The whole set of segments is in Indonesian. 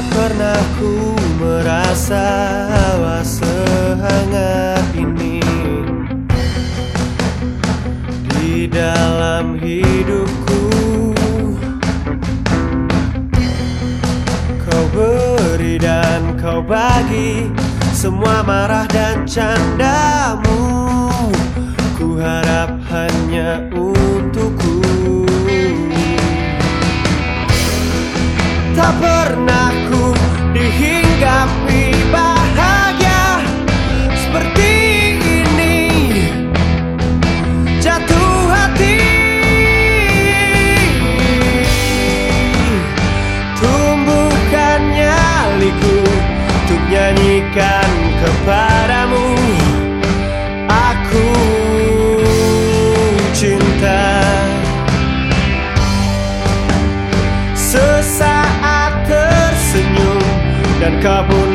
Tak pernah ku merasa hawa sehangat ini. Di dalam hidupku Kau beri dan kau bagi Semua marah dan candamu pernah ku dihinggapi Dan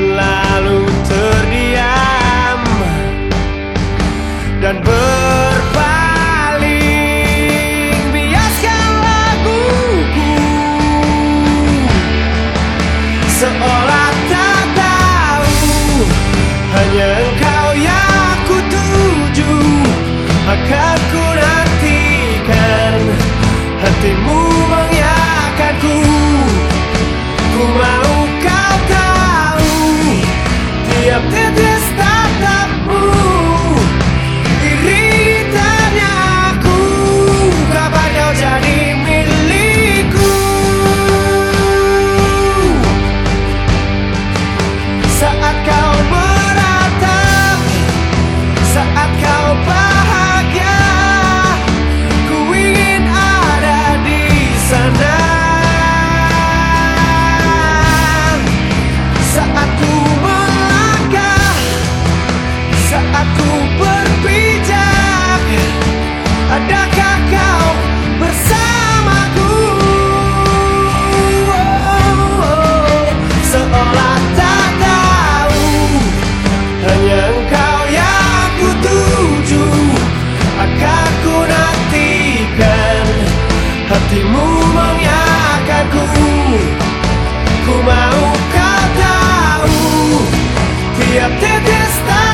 até testar.